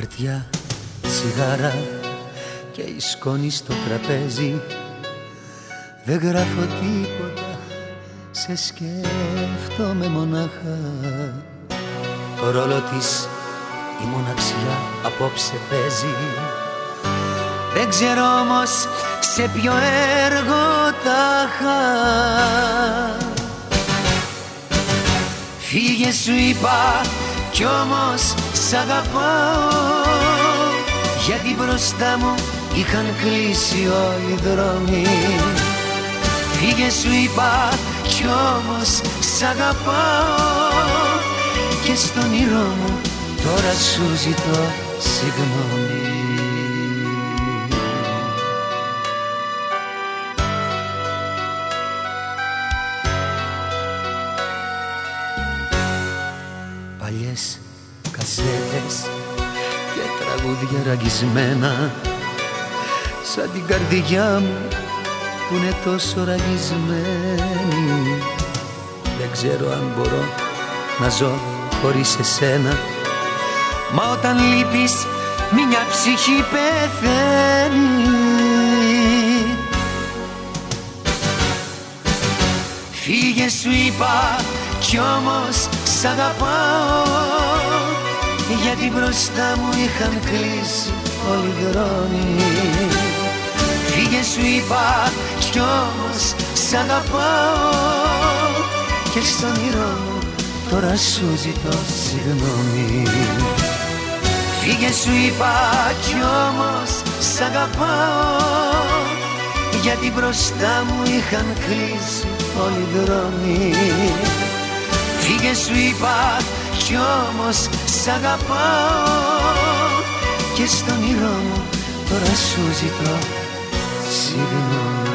Φωτιά, τσιγάρα και η σκόνη στο τραπέζι. Δεν γράφω τίποτα, σε σκέφτομαι μονάχα. Το ρόλο της η μοναξιά απόψε παίζει. Δεν ξέρω όμως σε ποιο έργο τάχα Φύγε σου είπα κι όμως σ' αγαπάω. Γιατί μπροστά μου είχαν κλείσει όλοι οι δρόμοι. Φύγε σου είπα κι όμως σ' αγαπάω. Και στον όνειρό μου τώρα σου ζητώ συγγνώμη Παλιές κασέτες και τραγούδια ραγισμένα σαν την καρδιά μου που είναι τόσο ραγισμένη. Δεν ξέρω αν μπορώ να ζω χωρίς εσένα Μα όταν λείπεις μια ψυχή πεθαίνει. Φύγε σου είπα κι όμως σ' αγαπάω Γιατί μπροστά μου είχαν κλείσει όλοι οι δρόμοι. Φύγε σου είπα κι όμως σ' αγαπάω Και στον όνειρό μου τώρα σου ζητώ συγγνώμη. Φύγε σου είπα κι όμως σ' αγαπάω Γιατί μπροστά μου είχαν κλείσει όλοι οι δρόμοι Φύγε σου είπα κι όμως σ' αγαπάω Και στον όνειρό μου τώρα σου ζητώ συγγνώμη